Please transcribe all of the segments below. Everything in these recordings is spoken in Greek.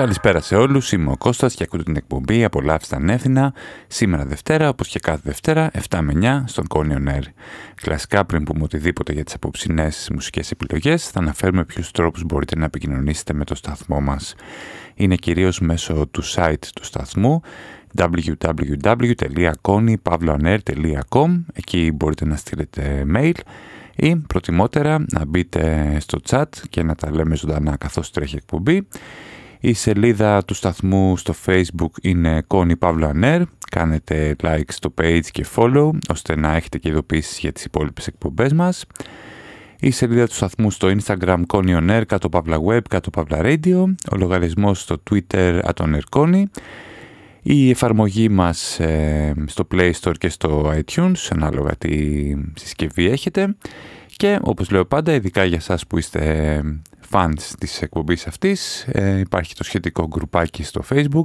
Καλησπέρα σε όλους, είμαι ο Κώστας και ακούτε την εκπομπή «Απολαύστε ανεύθυνα» σήμερα Δευτέρα, όπως και κάθε Δευτέρα, 7 με 9 στον Κόνιο Νέρ. Κλασικά πριν πούμε οτιδήποτε για τις απόψινές μουσικές επιλογές, θα αναφέρουμε ποιους τρόπους μπορείτε να επικοινωνήσετε με το σταθμό μας. Είναι κυρίως μέσω του site του σταθμού www.konypavloaner.com Εκεί μπορείτε να στείλετε mail ή προτιμότερα να μπείτε στο chat και να τα λέμε ζωντανά καθώς τρέχει εκπομπή. Η σελίδα του σταθμού στο facebook είναι Connie Pavlo Aner. Κάνετε like στο page και follow ώστε να έχετε και ειδοποιήσεις για τις υπόλοιπες εκπομπές μας. Η σελίδα του σταθμού στο instagram Connie On κάτω Pavla Web, κάτω Pavla Radio. Ο λογαριασμός στο twitter Connie. Η εφαρμογή μας ε, στο Play Store και στο iTunes, ανάλογα τι συσκευή έχετε. Και όπως λέω πάντα, ειδικά για σας που είστε fans της εκπομπής αυτής, ε, υπάρχει το σχετικό γκρουπάκι στο Facebook.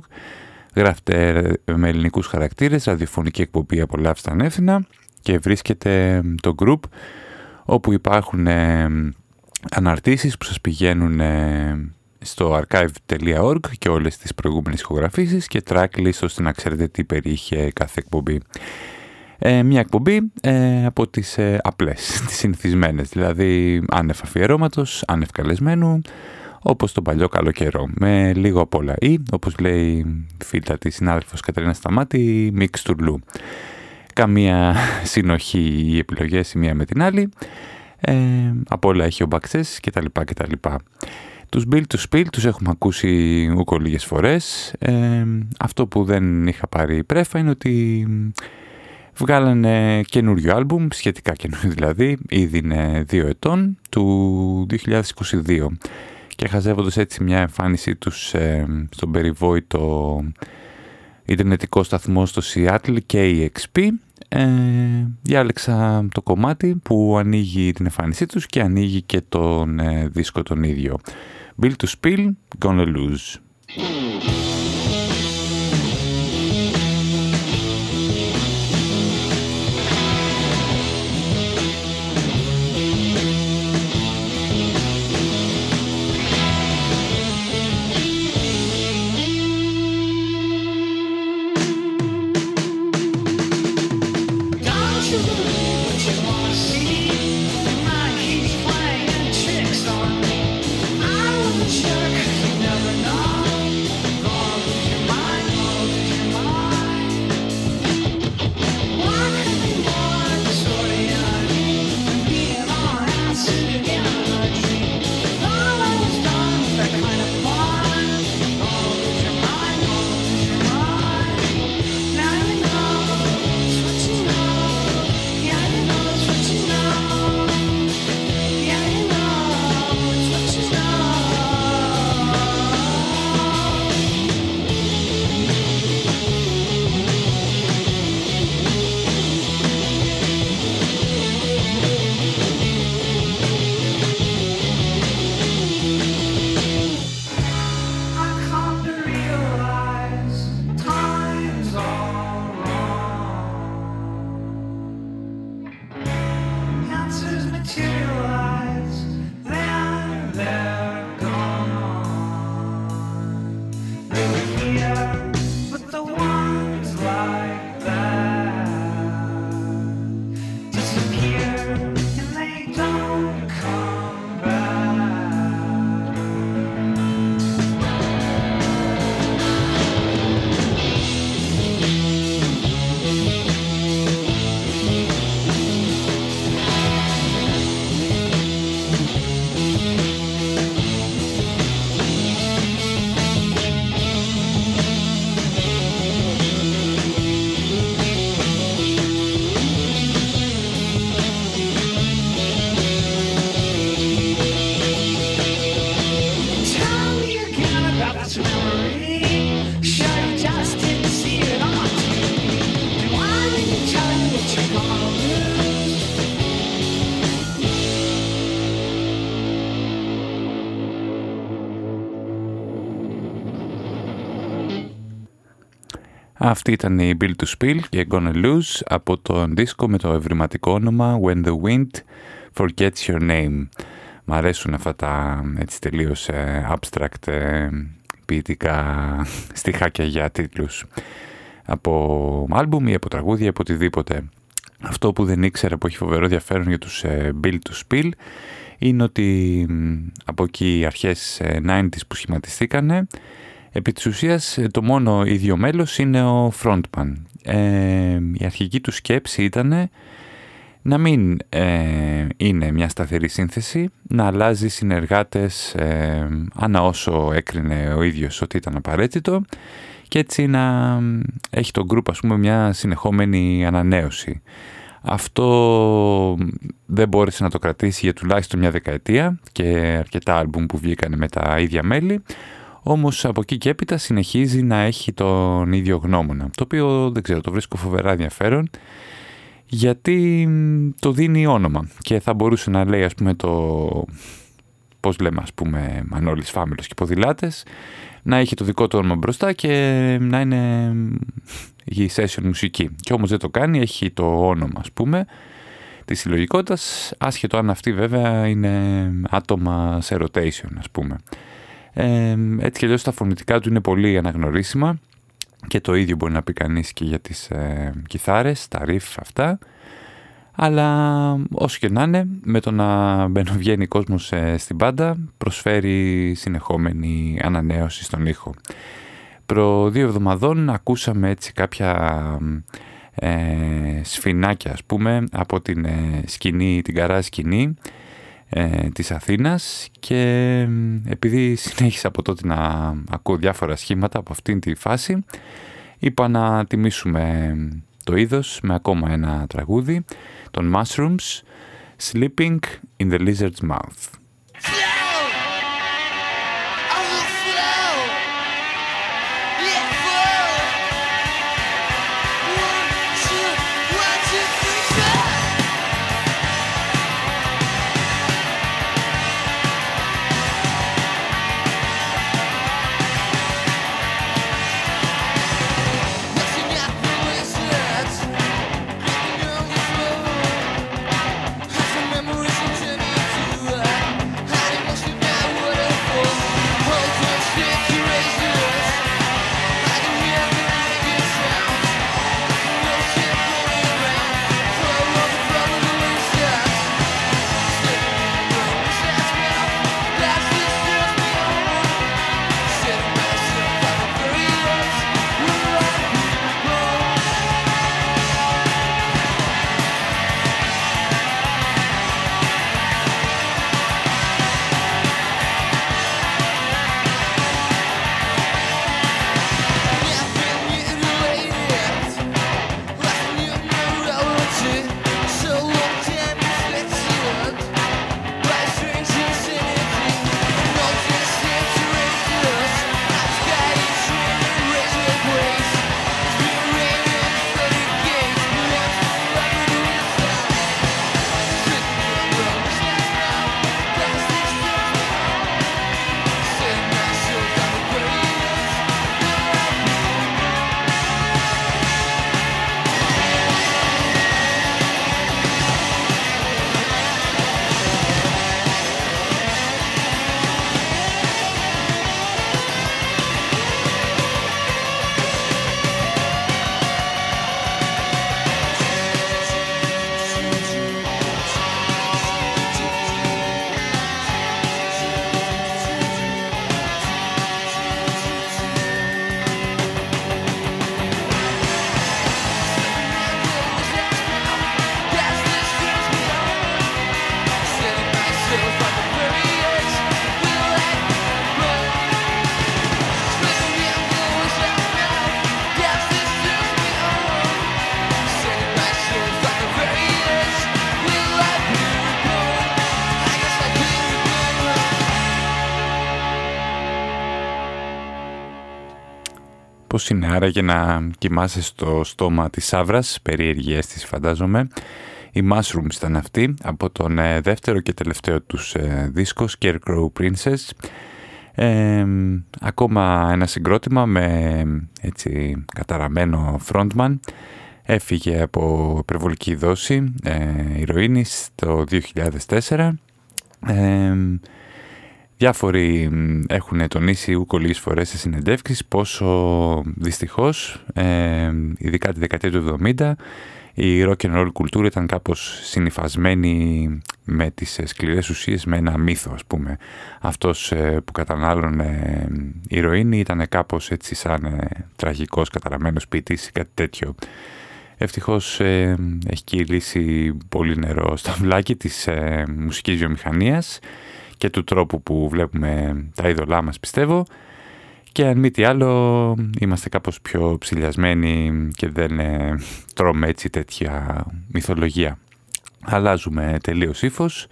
Γράφτε με ελληνικούς χαρακτήρες, ραδιοφωνική εκπομπή «Απολαύστα ανεύθυνα» και βρίσκεται το group όπου υπάρχουν ε, αναρτήσεις που σας πηγαίνουν στο archive.org και όλες τις προηγούμενες ηχογραφήσεις και tracklist ώστε να ξέρετε τι περιείχε κάθε εκπομπή. Ε, μια εκπομπή ε, από τις ε, απλές, τις συνηθισμένες, δηλαδή άνευ αφιερώματος, άνευ καλεσμένου, όπως τον παλιό καλό καιρό, με λίγο απ' όλα. Ή, όπως λέει η φίλτα της συνάδελφος Καταρίνα Σταμάτη, μίξ τουρλού. Καμία συνοχή οι επιλογές η μία με την άλλη. Ε, από όλα έχει ο Μπαξές κτλ. κτλ. Τους Bill to Spill τους έχουμε ακούσει ούκο λίγες φορές. Ε, αυτό που δεν είχα πάρει πρέφα είναι ότι βγάλανε καινούριο άλμπουμ, σχετικά καινούριο δηλαδή, ήδη είναι δύο ετών, του 2022. Και χαζεύοντας έτσι μια εμφάνισή τους ε, στον περιβόητο ιντερνετικό σταθμό στο Seattle KXP, ε, διάλεξα το κομμάτι που ανοίγει την εμφάνισή τους και ανοίγει και τον ε, δίσκο τον ίδιο. Bill to Spill, Gonna Lose. Αυτή ήταν η Bill to Spill και Gonna Lose από τον δίσκο με το ευρηματικό όνομα When the Wind Forgets Your Name. Μ' αρέσουν αυτά τα έτσι τελείως ε, abstract ε, ποιητικά στιχάκια για τίτλους από άλμπουμ ή από τραγούδια ή από οτιδήποτε. Αυτό που δεν ήξερα που έχει φοβερό ενδιαφέρον για τους ε, Bill to Spill είναι ότι από εκεί οι αρχές 90's ε, που σχηματιστήκανε επί της ουσίας ε, το μόνο ίδιο μέλος είναι ο frontman. η αρχική του σκέψη ήταν να μην είναι μια σταθερή σύνθεση, να αλλάζει συνεργάτες ε, ανά όσο έκρινε ο ίδιος ότι ήταν απαραίτητο και έτσι να έχει το group ας πούμε μια συνεχόμενη ανανέωση. Αυτό δεν μπόρεσε να το κρατήσει για τουλάχιστον μια δεκαετία και αρκετά άλμπουμ που βγήκαν με τα ίδια μέλη όμως από εκεί και έπειτα συνεχίζει να έχει τον ίδιο γνώμονα το οποίο δεν ξέρω το βρίσκω φοβερά ενδιαφέρον γιατί το δίνει όνομα και θα μπορούσε να λέει ας πούμε το πώς λέμε ας πούμε Μανώλης Φάμιλος και ποδηλάτες να έχει το δικό του όνομα μπροστά και να είναι η session μουσική. Και όμως δεν το κάνει, έχει το όνομα ας πούμε της συλλογικότητας, άσχετο αν αυτή βέβαια είναι άτομα σε rotation ας πούμε. Ε, έτσι και αλλιώς τα φωνητικά του είναι πολύ αναγνωρίσιμα και το ίδιο μπορεί να πει κανείς και για τις ε, κιθάρες, τα riff αυτά. Αλλά όσο και να είναι, με το να μπαινοβγαίνει κόσμος ε, στην πάντα, προσφέρει συνεχόμενη ανανέωση στον ήχο. Προ δύο εβδομαδών ακούσαμε έτσι κάποια ε, σφινάκια, ας πούμε, από την ε, σκηνή, την καρά σκηνή ε, της Αθήνας και επειδή συνέχισα από τότε να ακούω διάφορα σχήματα από αυτήν τη φάση, είπα να τιμήσουμε το είδος με ακόμα ένα τραγούδι των Mushrooms Sleeping in the Lizard's Mouth. Πώς είναι άραγε να κοιμάσαι στο στόμα της Σάβρας, περίεργη αίσθηση φαντάζομαι. Οι Mushrooms ήταν αυτοί, από τον ε, δεύτερο και τελευταίο τους ε, δίσκο, Scarecrow Princess. Ε, ακόμα ένα συγκρότημα με έτσι καταραμένο frontman. Έφυγε από υπερβολική δόση ε, ηρωίνης το 2004. Ε, Διάφοροι έχουν τονίσει ούκο λίγες φορές σε συνεντεύξεις πόσο δυστυχώς, ε, ειδικά τη δεκαετία του 70, η rock and roll κουλτούρα ήταν κάπως συνειφασμένη με τις σκληρές ουσίες, με ένα μύθο ας πούμε. Αυτός ε, που κατανάλωνε ηρωίνη ήταν κάπως έτσι σαν ε, τραγικός καταραμένος ποιητής ή κάτι τέτοιο. Ευτυχώς ε, έχει κυλήσει πολύ νερό στα βλάκι της ε, μουσικής βιομηχανίας και του τρόπου που βλέπουμε τα είδωλά μας πιστεύω και αν μη τι άλλο είμαστε κάπως πιο ψηλιασμένοι και δεν ε, τρώμε έτσι τέτοια μυθολογία. Αλλάζουμε τελείως ύφος.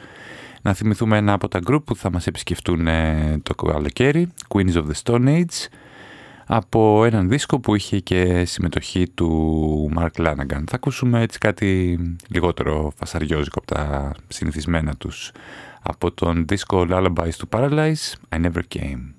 Να θυμηθούμε ένα από τα γκρουπ που θα μας επισκεφτούν ε, το καλοκαίρι, Queens of the Stone Age, από έναν δίσκο που είχε και συμμετοχή του Mark Lanagan. Θα ακούσουμε έτσι κάτι λιγότερο φασαριόζικο από τα συνηθισμένα τους από τον δίσκο Lullabies to Paralyze, I Never Came.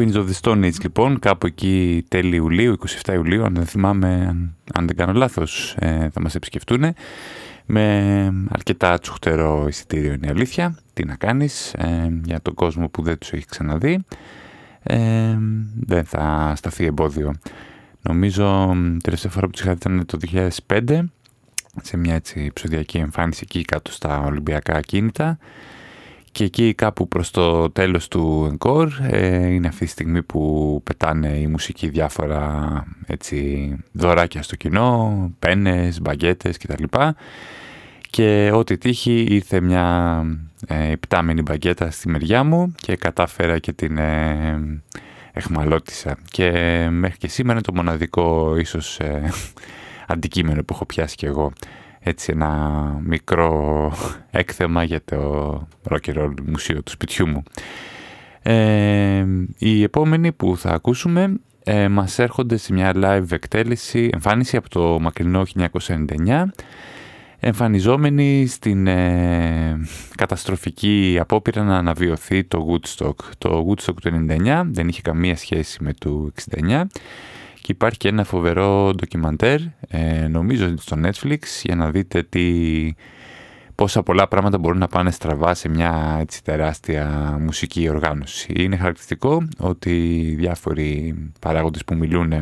Queens of the Stone Age λοιπόν, κάπου εκεί τέλη Ιουλίου, 27 Ιουλίου, αν δεν θυμάμαι, αν, δεν κάνω λάθος, ε, θα μας επισκεφτούν με αρκετά τσουχτερό εισιτήριο είναι η αλήθεια. Τι να κάνεις ε, για τον κόσμο που δεν τους έχει ξαναδεί. Ε, δεν θα σταθεί εμπόδιο. Νομίζω τελευταία φορά που τους είχα ήταν το 2005 σε μια έτσι ψωδιακή εμφάνιση εκεί κάτω στα Ολυμπιακά κίνητα και εκεί κάπου προς το τέλος του encore ε, είναι αυτή τη στιγμή που πετάνε η μουσική διάφορα έτσι, δωράκια στο κοινό, πένες, μπαγκέτες κτλ. Και ό,τι τύχει ήρθε μια ε, υπτάμενη μπαγκέτα στη μεριά μου και κατάφερα και την ε, εχμαλώτησα. Και μέχρι και σήμερα είναι το μοναδικό ίσως ε, αντικείμενο που έχω πιάσει κι εγώ έτσι ένα μικρό έκθεμα για το rock and roll μουσείο του σπιτιού μου. Ε, οι επόμενοι που θα ακούσουμε ε, μας έρχονται σε μια live εκτέλεση, εμφάνιση από το μακρινό 1999 εμφανιζόμενοι στην ε, καταστροφική απόπειρα να αναβιωθεί το Woodstock. Το Woodstock του 99 δεν είχε καμία σχέση με το 69 και υπάρχει και ένα φοβερό ντοκιμαντέρ, ε, νομίζω στο Netflix, για να δείτε τι, πόσα πολλά πράγματα μπορούν να πάνε στραβά σε μια έτσι, τεράστια μουσική οργάνωση. Είναι χαρακτηριστικό ότι διάφοροι παράγοντες που μιλούν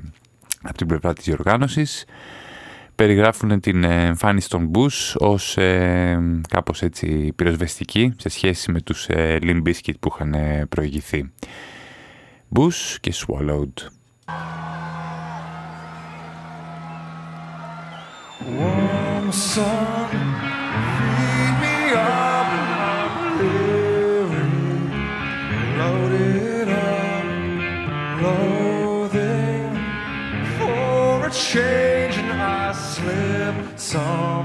από την πλευρά της οργάνωσης περιγράφουν την εμφάνιση των Bush ως ε, κάπως έτσι πυροσβεστική σε σχέση με τους ε, Limp Bizkit που είχαν προηγηθεί. Bush και Swallowed. Warm sun, feed me up, living, loaded up, loathing for a change, and I slip some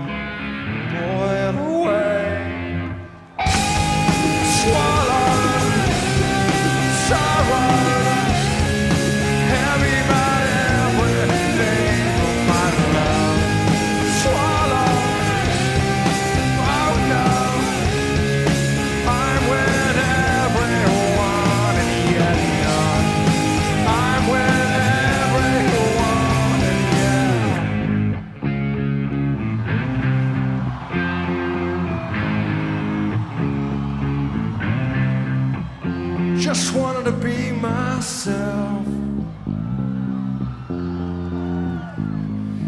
just wanted to be myself.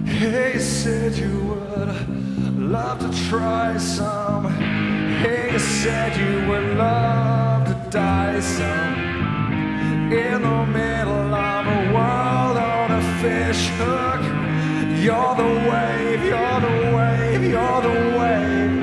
Hey, you said you would love to try some. Hey, you said you would love to die some. In the middle of a world on a fish hook. You're the wave, you're the wave, you're the wave.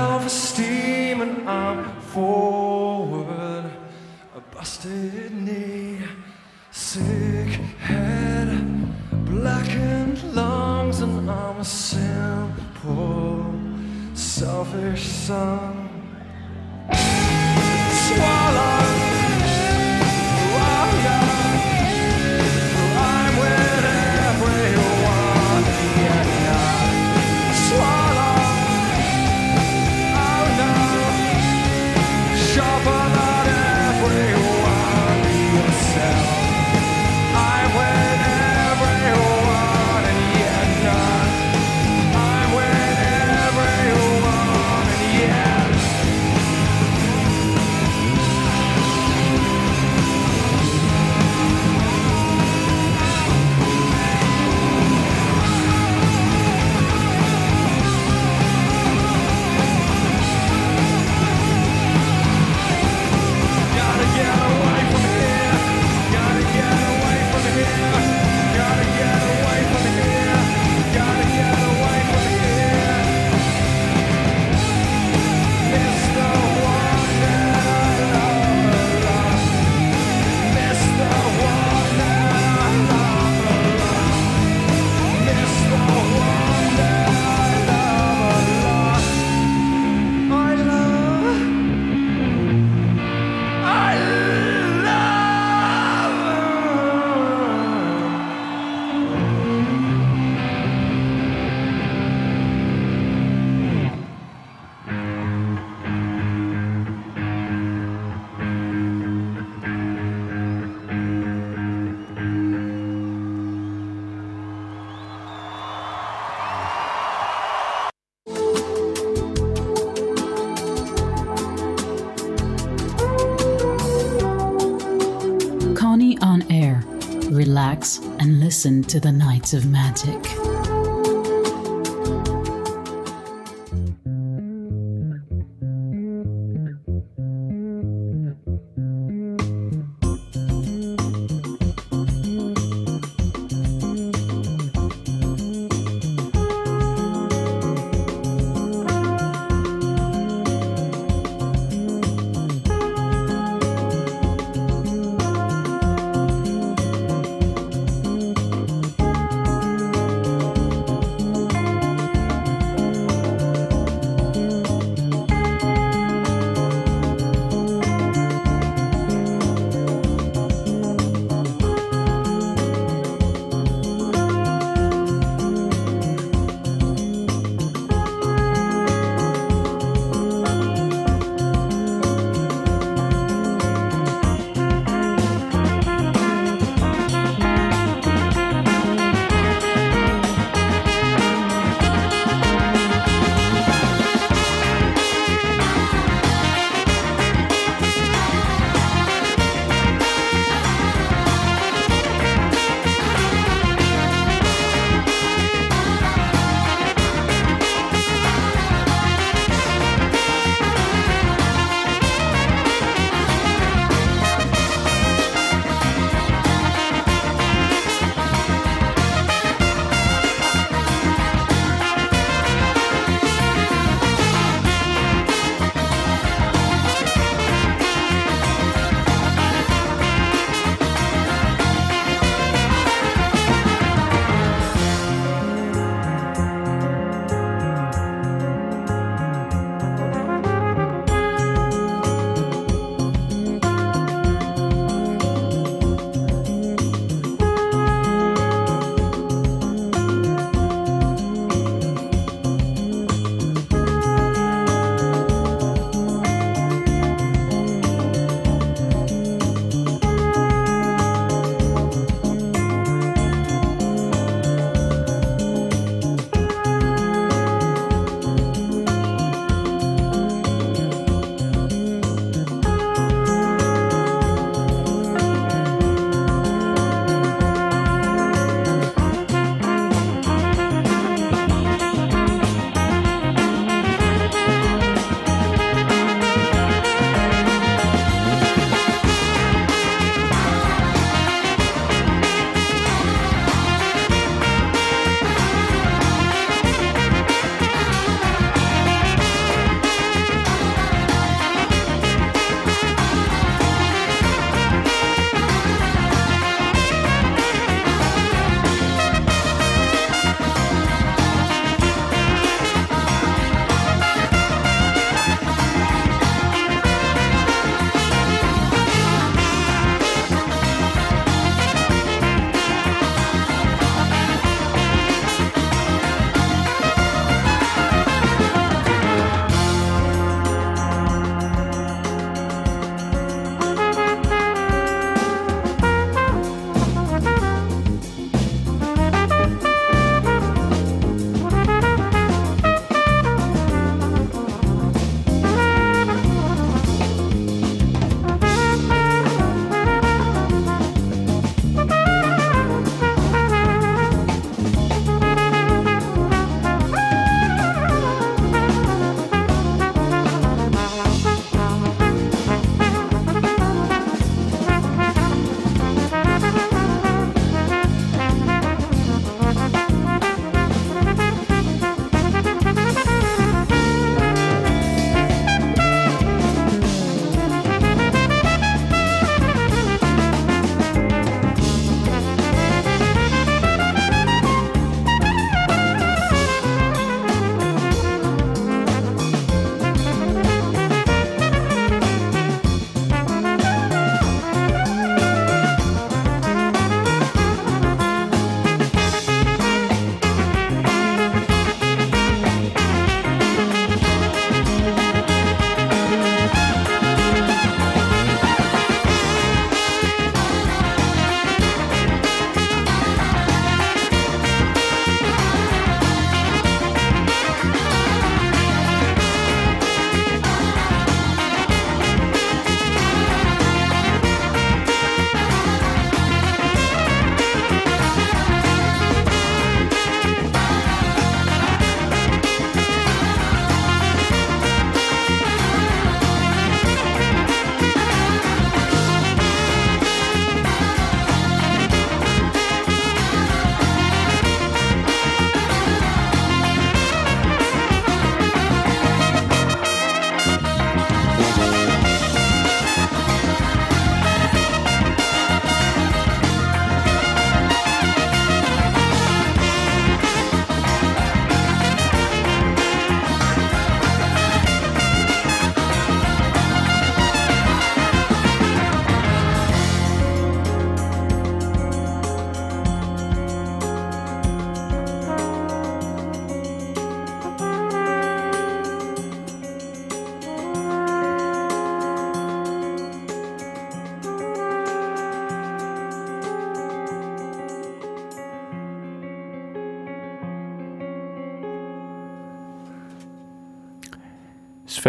self-esteem and I'm forward. A busted knee, sick head, blackened lungs, and I'm a simple, selfish son. Listen to the Knights of Magic.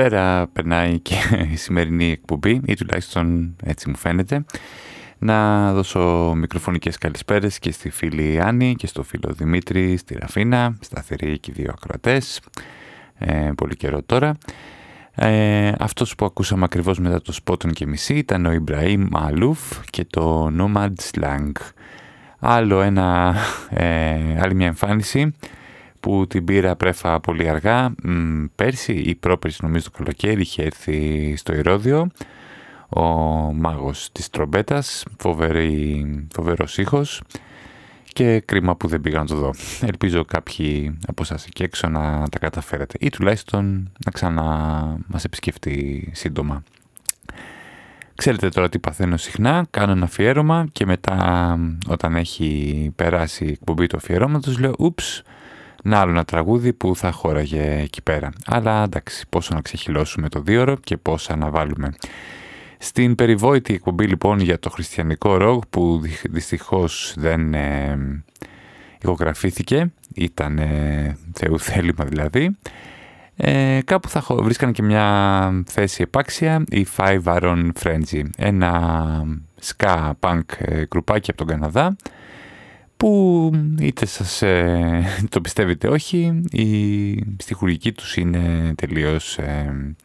Σφαίρα περνάει και η σημερινή εκπομπή ή τουλάχιστον έτσι μου φαίνεται. Να δώσω μικροφωνικές καλησπέρες και στη φίλη Άννη και στο φίλο Δημήτρη, στη Ραφίνα, σταθερή και οι δύο ακροατές. Ε, πολύ καιρό τώρα. Ε, αυτός που ακούσαμε ακριβώς μετά το Σπότον και μισή ήταν ο Ιμπραήμ Μαλούφ και το Nomad Slang. Άλλο ένα, ε, άλλη μια εμφάνιση που την πήρα πρέφα πολύ αργά. πέρσι ή πρόπερσι νομίζω το καλοκαίρι είχε έρθει στο Ηρώδιο ο μάγος της τρομπέτας, φοβερή, φοβερός ήχος και κρίμα που δεν πήγα να το δω. Ελπίζω κάποιοι από εσάς εκεί έξω να τα καταφέρετε ή τουλάχιστον να ξανά μας επισκεφτεί σύντομα. Ξέρετε τώρα τι παθαίνω συχνά, κάνω ένα αφιέρωμα και μετά όταν έχει περάσει η εκπομπή του αφιερώματος λέω «Ούψ, να άλλο ένα τραγούδι που θα χώραγε εκεί πέρα». Αλλά εντάξει, πόσο να ξεχυλώσουμε το δίωρο και πόσα να βάλουμε. Στην περιβόητη εκπομπή λοιπόν για το χριστιανικό ρογ που δυστυχώς δεν ε, ηχογραφήθηκε, ήταν ε, θεού θέλημα δηλαδή, ε, κάπου θα βρίσκανε και μια θέση επάξια η Five Aron Frenzy, ένα ska punk ε, γκρουπάκι από τον Καναδά που είτε σας ε, το πιστεύετε όχι, η στιχουργική τους είναι τελείως ε,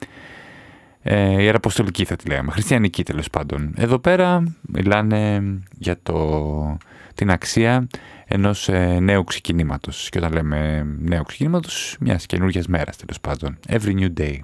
ε, ιεραποστολική θα τη λέμε, χριστιανική τέλος πάντων. Εδώ πέρα μιλάνε για το, την αξία ενός ε, νέου ξεκινήματος. Και όταν λέμε νέου ξεκινήματος, μιας καινούργιας μέρας τέλος πάντων. Every new day.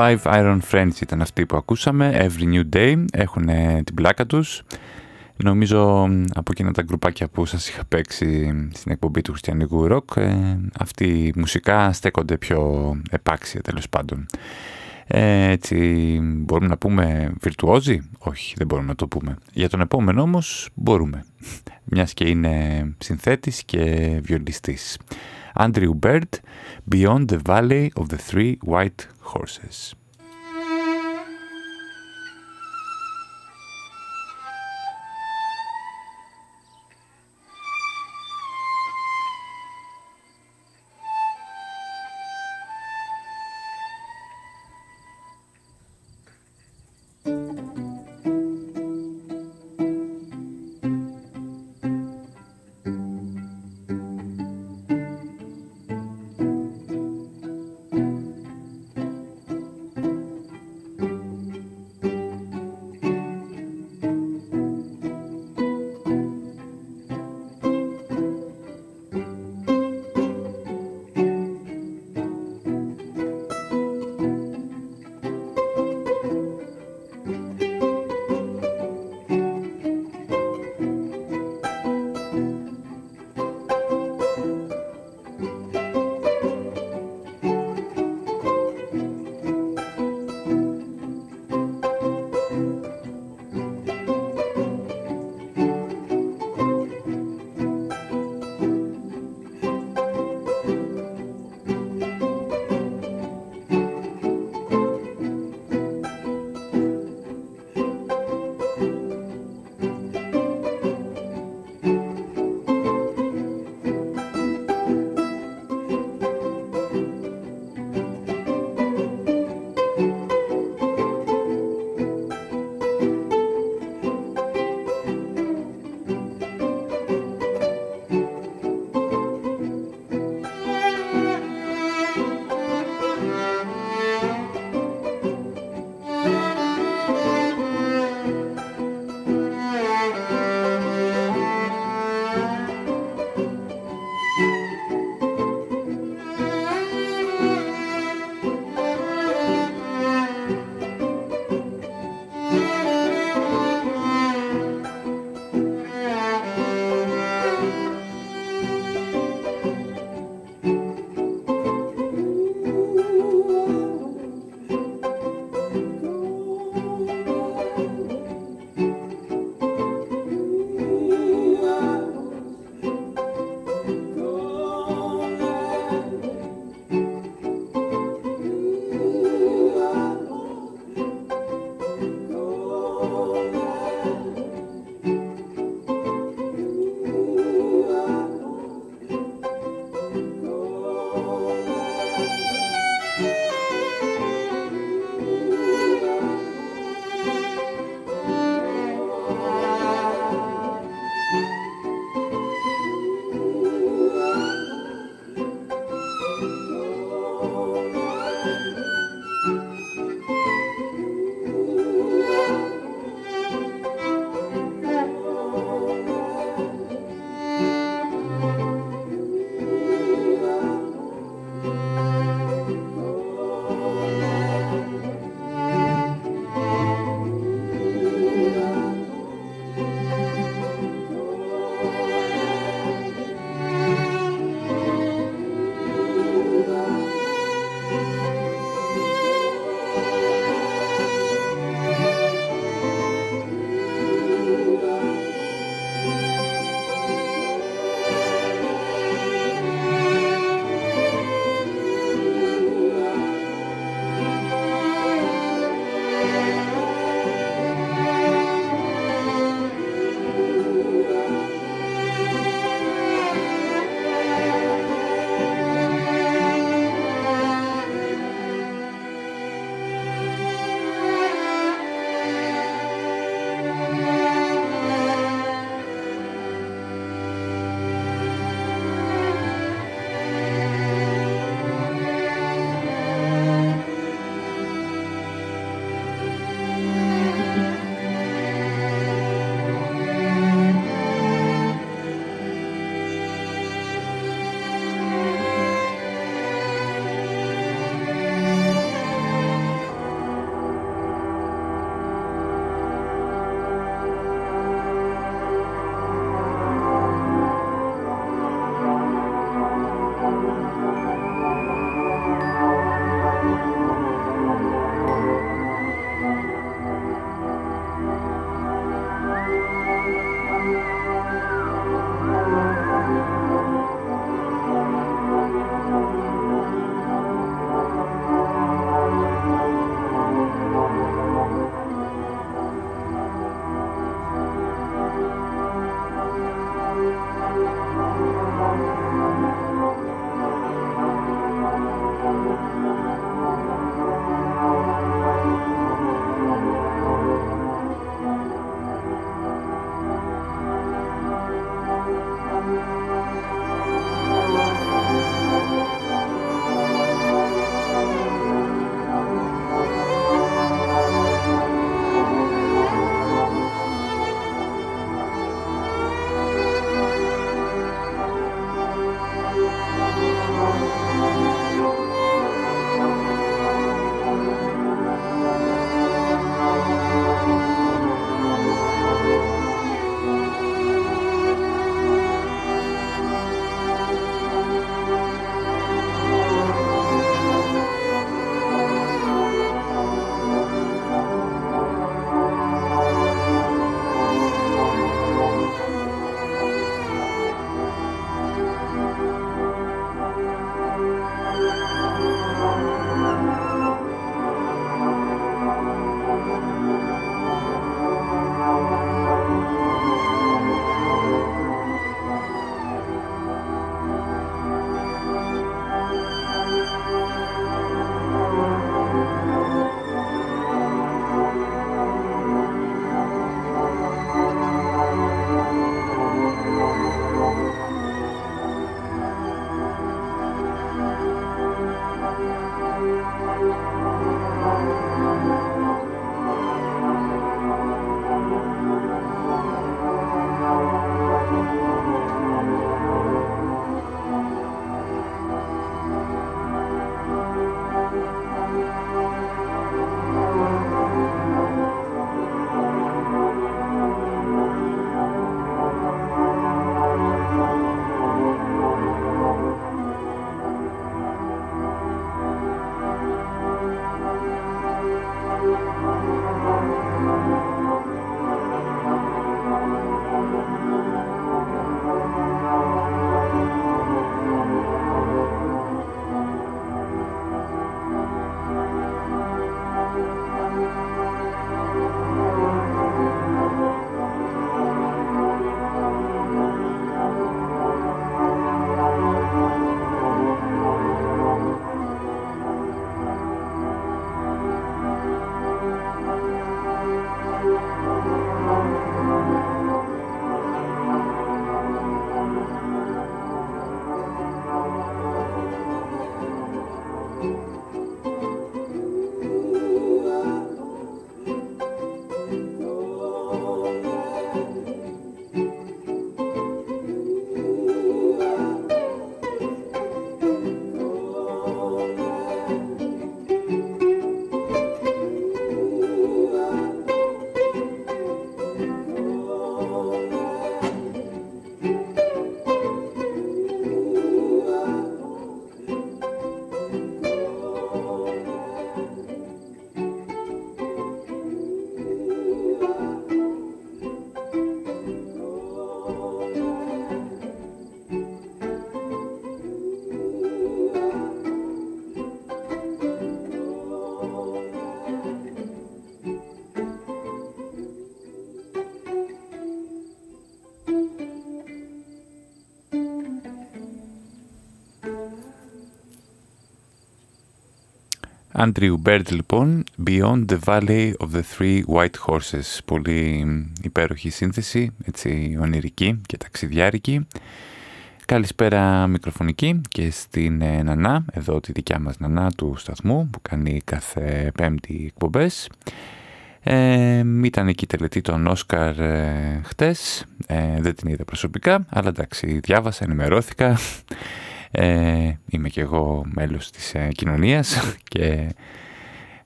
Five Iron Friends ήταν αυτοί που ακούσαμε, Every New Day, έχουν την πλάκα τους. Νομίζω από εκείνα τα γκρουπάκια που σας είχα παίξει στην εκπομπή του Χριστιανικού Ροκ, ε, αυτοί μουσικά στέκονται πιο επάξια τέλος πάντων. Ε, έτσι μπορούμε να πούμε βιρτουόζι, όχι δεν μπορούμε να το πούμε. Για τον επόμενο όμως μπορούμε, μιας και είναι συνθέτης και βιολιστής. Andrew Bird, Beyond the Valley of the Three White Horses. Andrew Bird λοιπόν, Beyond the Valley of the Three White Horses. Πολύ υπέροχη σύνθεση, έτσι ονειρική και ταξιδιάρικη. Καλησπέρα μικροφωνική και στην ε, Νανά, εδώ τη δικιά μας Νανά του σταθμού που κάνει κάθε πέμπτη εκπομπές. Ε, ήταν εκεί η τελετή των Όσκαρ ε, χτες, ε, δεν την είδα προσωπικά, αλλά εντάξει διάβασα, ενημερώθηκα. Ε, είμαι και εγώ μέλος της ε, κοινωνίας και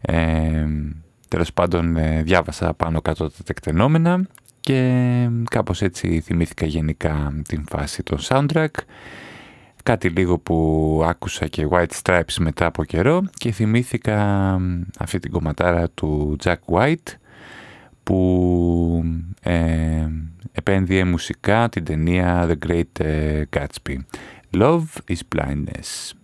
ε, τέλος πάντων ε, διάβασα πάνω κάτω τα τεκτενόμενα και κάπως έτσι θυμήθηκα γενικά την φάση των soundtrack. Κάτι λίγο που άκουσα και White Stripes μετά από καιρό και θυμήθηκα αυτή την κομματάρα του Jack White που ε, επένδυε μουσικά την ταινία The Great Gatsby. Love is blindness.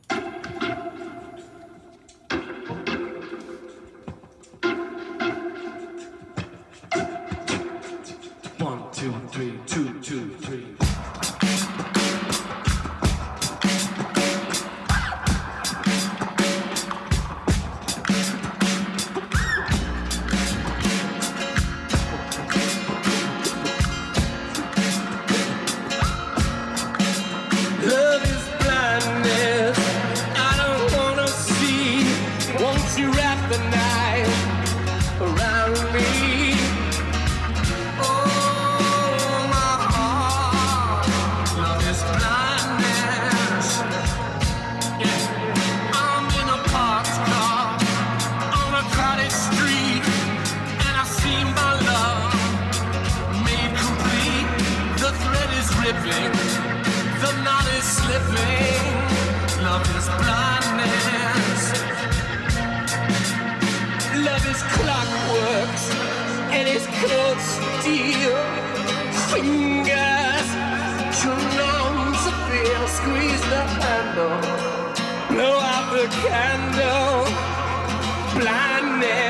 slipping, the knot is slipping, love is blindness, love is clockwork, and it's cold steel, fingers, two lungs of fear, squeeze the handle, blow out the candle, blindness.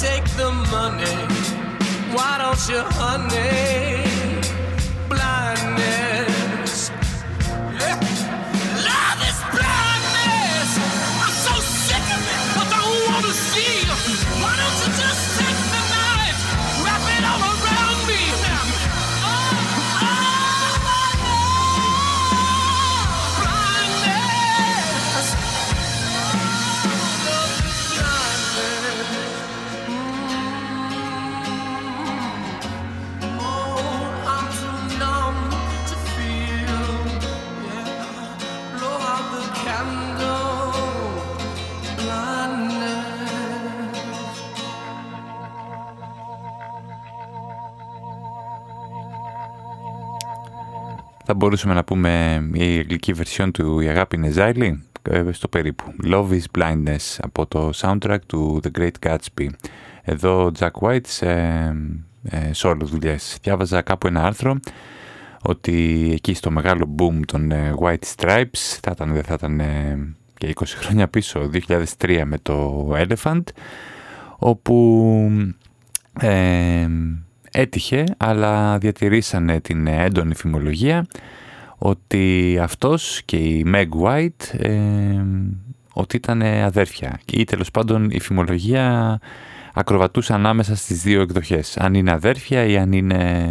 take the money? Why don't you, honey? Μπορούσαμε να πούμε η αγγλική βερσιόν του «Η αγάπη είναι ζάιλη» ε, στο περίπου. «Love is blindness» από το soundtrack του «The Great Gatsby». Εδώ Jack White σε ε, solo δουλειές. Διάβαζα κάπου ένα άρθρο ότι εκεί στο μεγάλο boom των ε, White Stripes θα ήταν, δεν θα ήταν ε, και 20 χρόνια πίσω, 2003 με το Elephant, όπου ε, έτυχε, αλλά διατηρήσανε την έντονη φημολογία ότι αυτός και η Meg White ε, ότι ήταν αδέρφια. Ή τέλος πάντων η φημολογία ακροβατούσε ανάμεσα στις δύο εκδοχές. Αν είναι αδέρφια ή αν είναι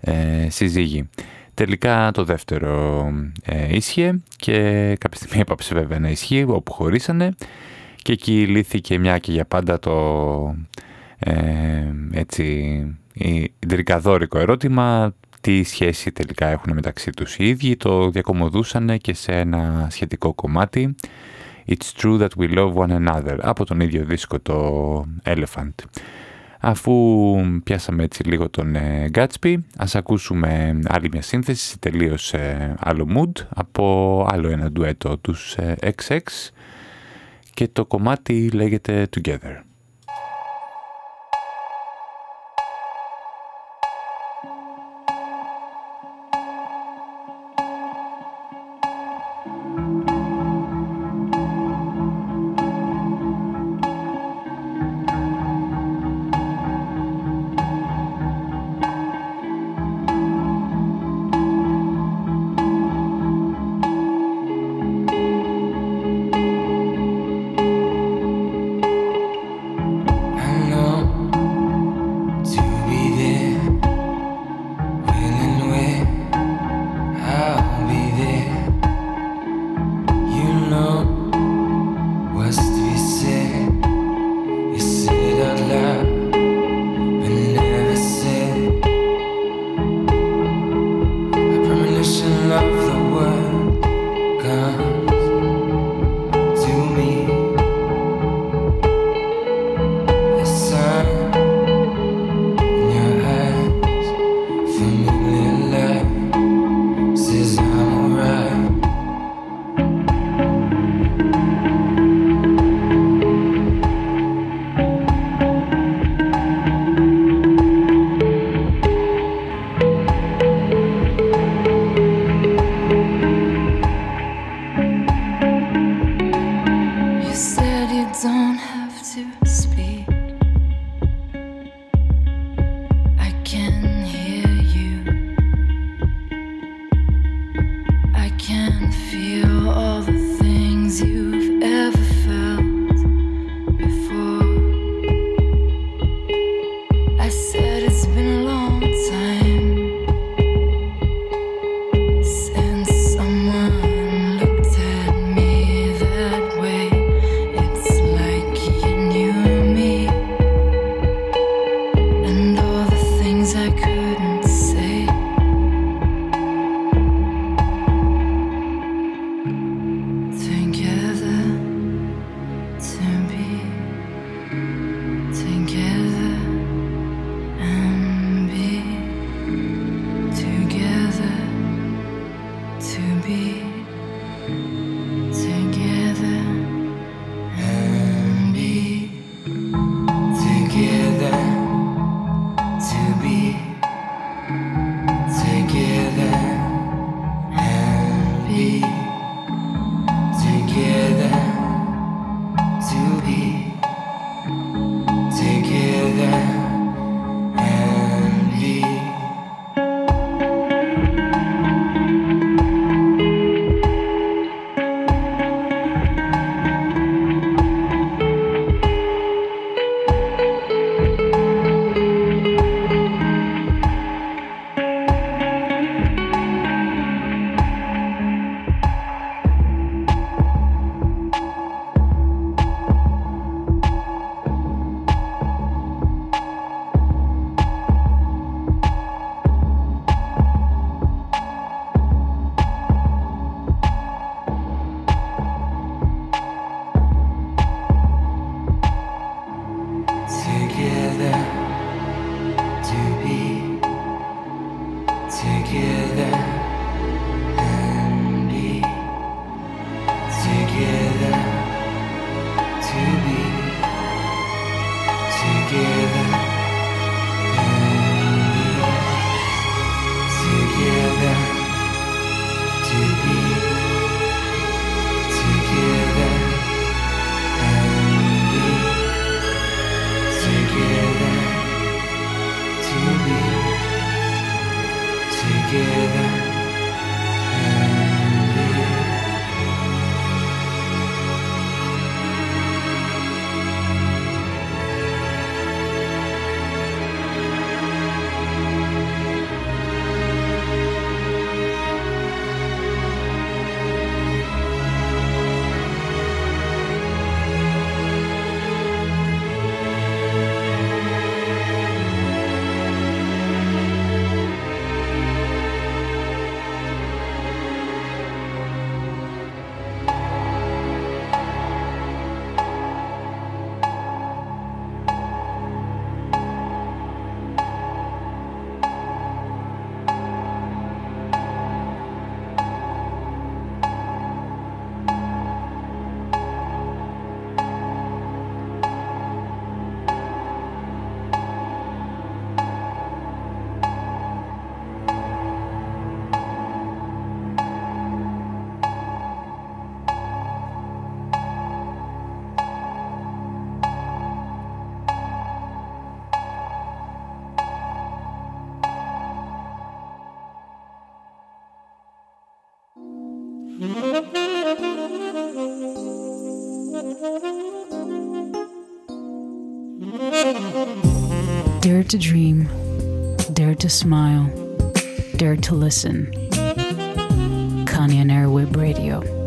ε, σύζυγοι. Τελικά το δεύτερο ε, ίσχυε και κάποια στιγμή έπαψε βέβαια να ισχύει όπου χωρίσανε. Και εκεί λύθηκε μια και για πάντα το ε, έτσι ιδρικαδόρικο ερώτημα τι σχέση τελικά έχουν μεταξύ τους οι ίδιοι; Το διακομωδούσαν και σε ένα σχετικό κομμάτι It's true that we love one another από τον ίδιο δίσκο το Elephant. Αφού πιάσαμε έτσι λίγο τον ε, Gatsby, ας ακούσουμε άλλη μια σύνθεση σε τελείως ε, άλλο mood από άλλο ένα ντουέτο τους XX ε, και το κομμάτι λέγεται Together. Dare to dream, dare to smile, dare to listen. Canyon Airweb Radio.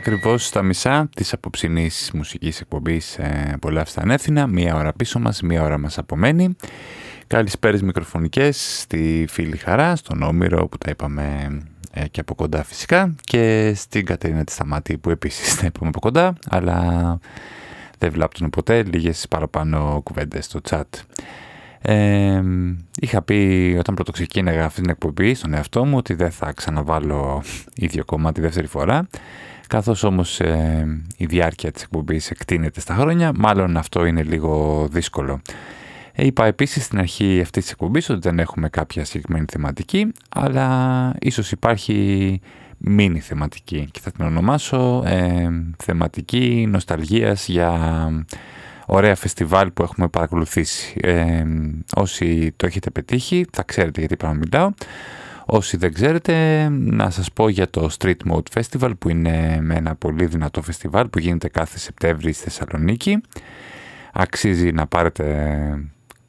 Ακριβώς στα μισά της απόψινής μουσικής εκπομπής ε, πολλά στα ανέθινα, μία ώρα πίσω μας, μία ώρα μας απομένει. Καλησπέρες μικροφωνικές στη φίλη Χαρά, στον Όμηρο που τα είπαμε ε, και από κοντά φυσικά και στην Κατερίνα της Σταμάτη που επίσης τα είπαμε από κοντά, αλλά δεν βλάπτουν ποτέ λίγες παραπάνω κουβέντες στο chat. Ε, είχα πει όταν πρώτο ξεκίναγα αυτή την εκπομπή στον εαυτό μου ότι δεν θα ξαναβάλω ίδιο κομμάτι δεύτερη φορά Καθώς όμως ε, η διάρκεια της εκπομπής εκτείνεται στα χρόνια, μάλλον αυτό είναι λίγο δύσκολο. Ε, είπα επίσης στην αρχή αυτής της εκπομπής ότι δεν έχουμε κάποια συγκεκριμένη θεματική, αλλά ίσως υπάρχει μίνι θεματική και θα την ονομάσω ε, θεματική νοσταλγίας για ωραία φεστιβάλ που έχουμε παρακολουθήσει. Ε, όσοι το έχετε πετύχει θα ξέρετε γιατί πράγμα μιλάω. Όσοι δεν ξέρετε, να σας πω για το Street Mode Festival που είναι ένα πολύ δυνατό φεστιβάλ που γίνεται κάθε Σεπτέμβρη στη Θεσσαλονίκη. Αξίζει να πάρετε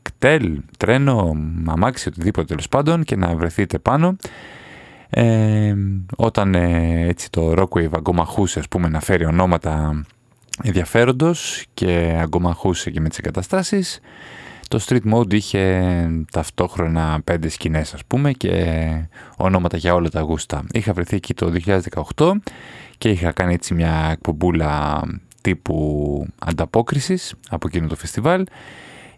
κτέλ, τρένο, αμάξι, οτιδήποτε τέλος πάντων και να βρεθείτε πάνω. Ε, όταν ε, έτσι το Rockwave αγκομαχούσε ας πούμε να φέρει ονόματα ενδιαφέροντος και αγκομαχούσε και με τις εγκαταστάσεις το Street Mode είχε ταυτόχρονα πέντε σκηνές ας πούμε και ονόματα για όλα τα γούστα. Είχα βρεθεί εκεί το 2018 και είχα κάνει έτσι μια εκπομπούλα τύπου ανταπόκρισης από εκείνο το φεστιβάλ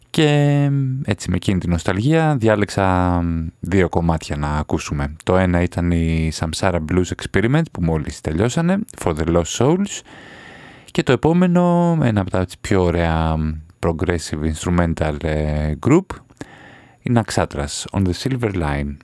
και έτσι με εκείνη την νοσταλγία διάλεξα δύο κομμάτια να ακούσουμε. Το ένα ήταν η Samsara Blues Experiment που μόλις τελειώσανε, For the Lost Souls και το επόμενο, ένα από τα πιο ωραία progressive instrumental uh, group in Axatras on the Silver Line.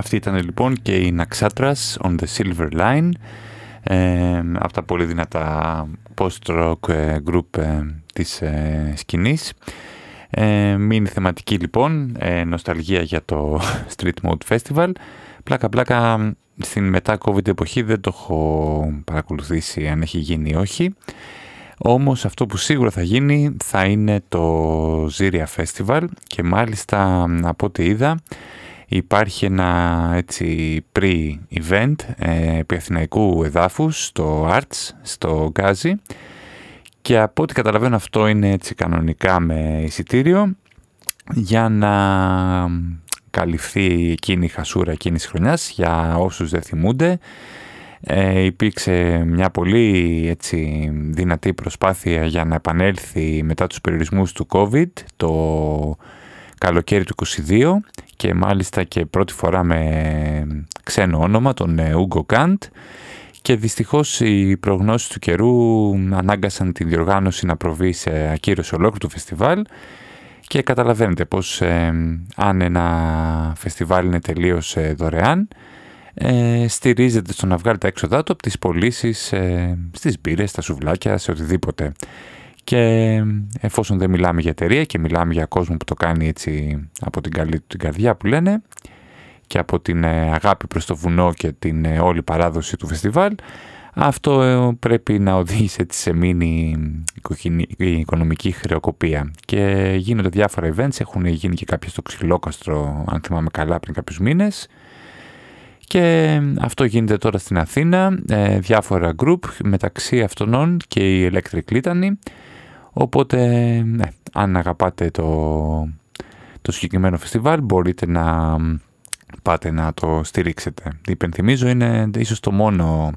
Αυτή ήταν λοιπόν και η Naxatras on the Silver Line ε, από τα πολύ δυνατά post-rock ε, group ε, της ε, σκηνής. Ε, μείνει θεματική λοιπόν, ε, νοσταλγία για το Street Mode Festival. Πλάκα πλάκα στην μετά COVID εποχή δεν το έχω παρακολουθήσει αν έχει γίνει ή όχι. Όμως αυτό που σίγουρα θα γίνει θα είναι το Ziria Festival και μάλιστα από ό,τι είδα υπάρχει ένα έτσι pre-event ε, επί αθηναϊκού εδάφους στο Arts, στο Γκάζι και από ό,τι καταλαβαίνω αυτό είναι έτσι κανονικά με εισιτήριο για να καλυφθεί εκείνη η χασούρα εκείνης της χρονιάς για όσους δεν θυμούνται. Ε, υπήρξε μια πολύ έτσι, δυνατή προσπάθεια για να επανέλθει μετά τους περιορισμούς του COVID το καλοκαίρι του 22 και μάλιστα και πρώτη φορά με ξένο όνομα, τον Ούγκο Καντ και δυστυχώς οι προγνώσεις του καιρού ανάγκασαν την διοργάνωση να προβεί σε ακύρωση ολόκληρου του φεστιβάλ και καταλαβαίνετε πως ε, αν ένα φεστιβάλ είναι τελείως ε, δωρεάν ε, στηρίζεται στο να βγάλει τα έξοδά του από τις πωλήσεις ε, στις μπύρες, στα σουβλάκια, σε οτιδήποτε. Και εφόσον δεν μιλάμε για εταιρεία και μιλάμε για κόσμο που το κάνει έτσι από την καλή του την καρδιά που λένε και από την ε, αγάπη προς το βουνό και την ε, όλη παράδοση του φεστιβάλ, αυτό ε, πρέπει να οδηγήσει σε μήνυ οικονομική χρεοκοπία. Και γίνονται διάφορα events, έχουν γίνει και κάποια στο ξυλόκαστρο, αν θυμάμαι καλά, πριν κάποιους μήνες. Και αυτό γίνεται τώρα στην Αθήνα, διάφορα group, μεταξύ αυτών και η Electric Litany, Οπότε, ναι, αν αγαπάτε το, το συγκεκριμένο φεστιβάλ μπορείτε να πάτε να το στηρίξετε. Υπενθυμίζω είναι ίσως το μόνο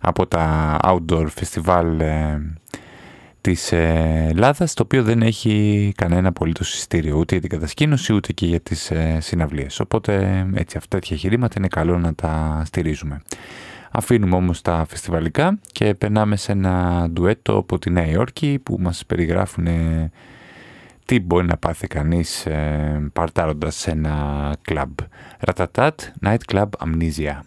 από τα outdoor festival ε, της ε, Ελλάδας το οποίο δεν έχει κανένα απολύτως συστήριο ούτε για την κατασκήνωση ούτε και για τις ε, συναυλίες. Οπότε έτσι αυτά τέτοια χειρήματα είναι καλό να τα στηρίζουμε. Αφήνουμε όμως τα φεστιβαλικά και περνάμε σε ένα ντουέτο από τη Νέα Υόρκη που μας περιγράφουν τι μπορεί να πάθει κανείς ε, παρτάροντας σε ένα κλαμπ. Ρατατάτ, Night Club Amnesia.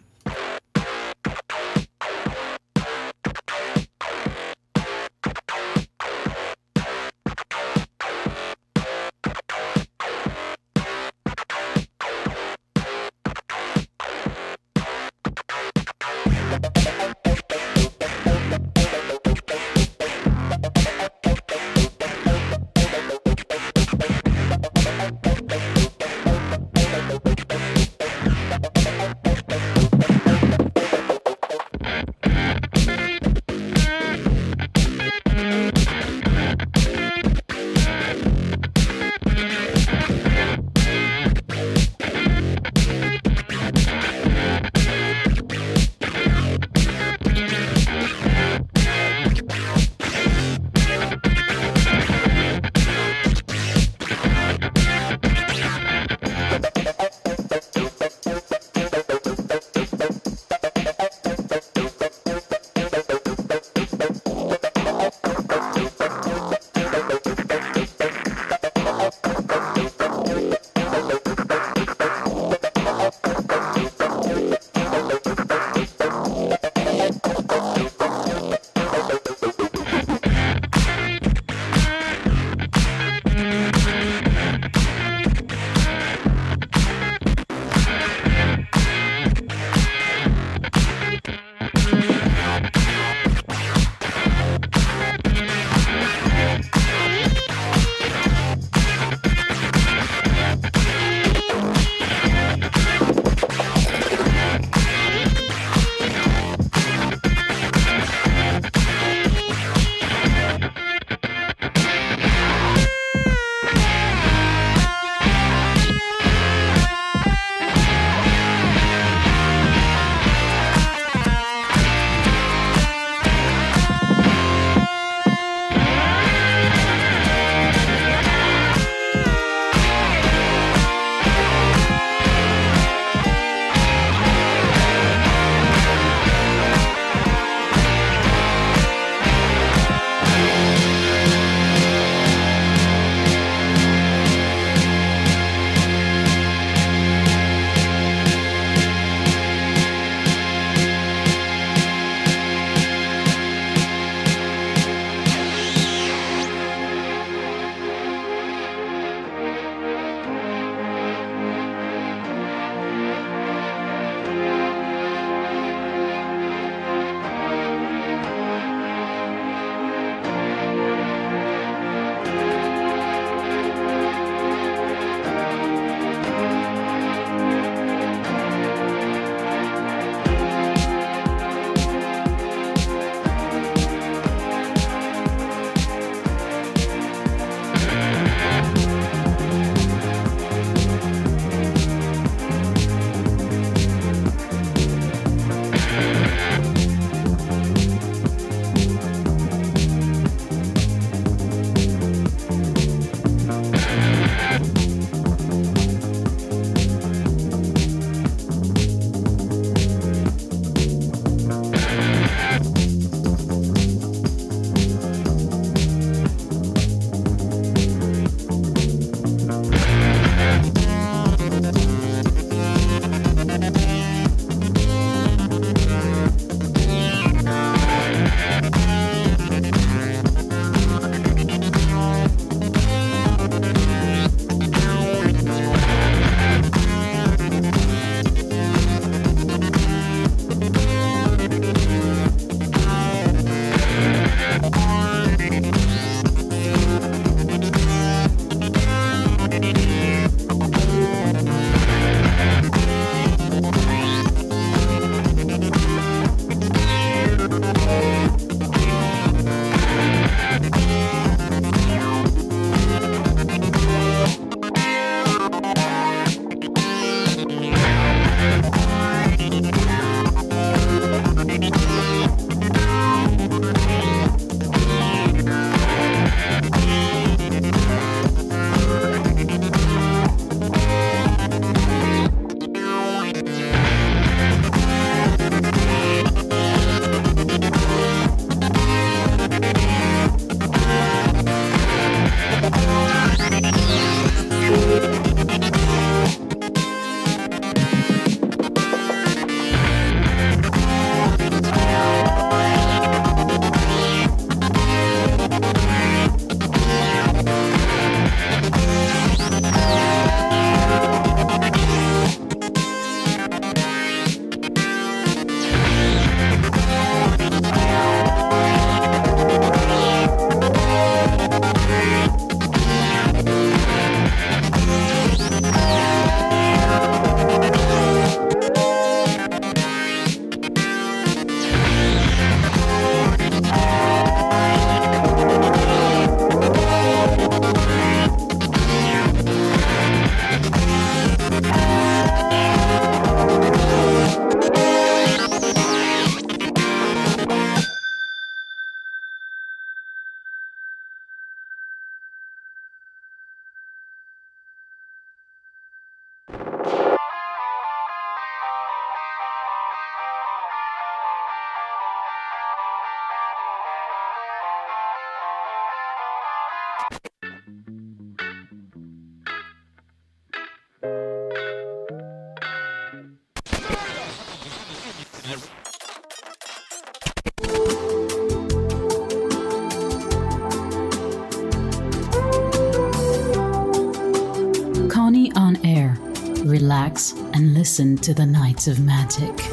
Listen to the Nights of Magic.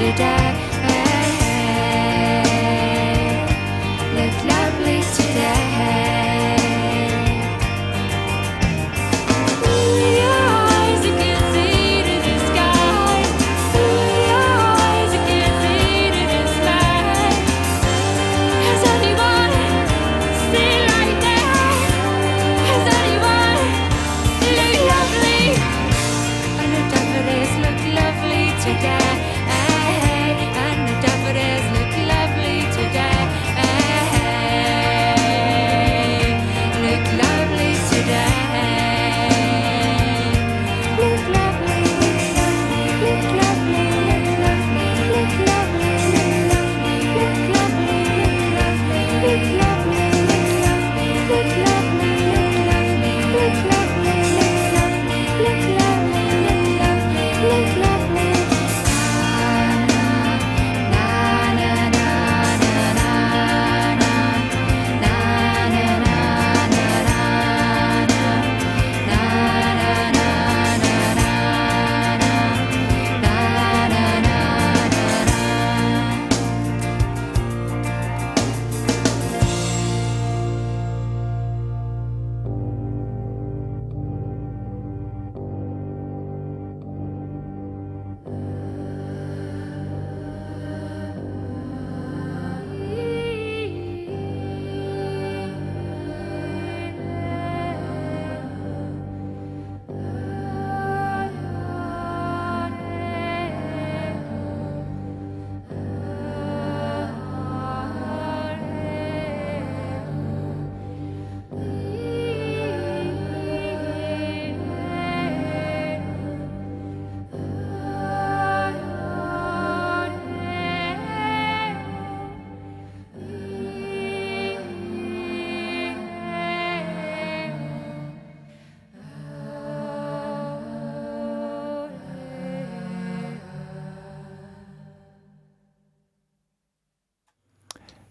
to die.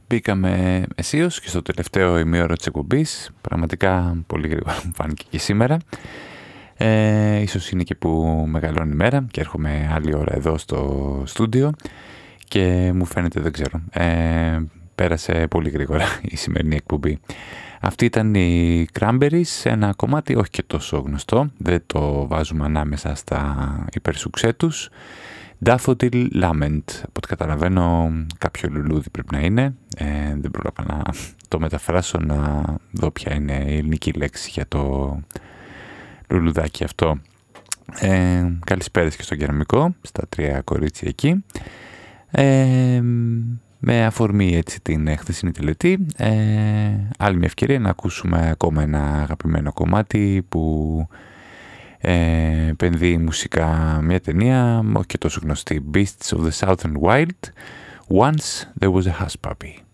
Μπήκαμε αισίως και στο τελευταίο ημίωρο της εκπομπής. Πραγματικά πολύ γρήγορα μου φάνηκε και σήμερα. Ε, ίσως είναι και που μεγαλώνει η μέρα και έρχομαι άλλη ώρα εδώ στο στούντιο και μου φαίνεται, δεν ξέρω, ε, πέρασε πολύ γρήγορα η σημερινή εκπομπή. Αυτή ήταν η Cranberries, ένα κομμάτι όχι και τόσο γνωστό, δεν το βάζουμε ανάμεσα στα υπερσουξέ τους. Daffodil Lament, από ό,τι καταλαβαίνω κάποιο λουλούδι πρέπει να είναι, ε, δεν πρόλαβα να το μεταφράσω να δω ποια είναι η ελληνική λέξη για το λουλουδάκι αυτό. Ε, καλησπέρα και στο κεραμικό, στα τρία κορίτσια εκεί. Ε, με αφορμή έτσι την χθεσινή τελετή, ε, άλλη μια ευκαιρία να ακούσουμε ακόμα ένα αγαπημένο κομμάτι που ε, επενδύει μουσικά μια ταινία, όχι και τόσο γνωστή, Beasts of the Southern Wild, Once There Was a Hush Puppy.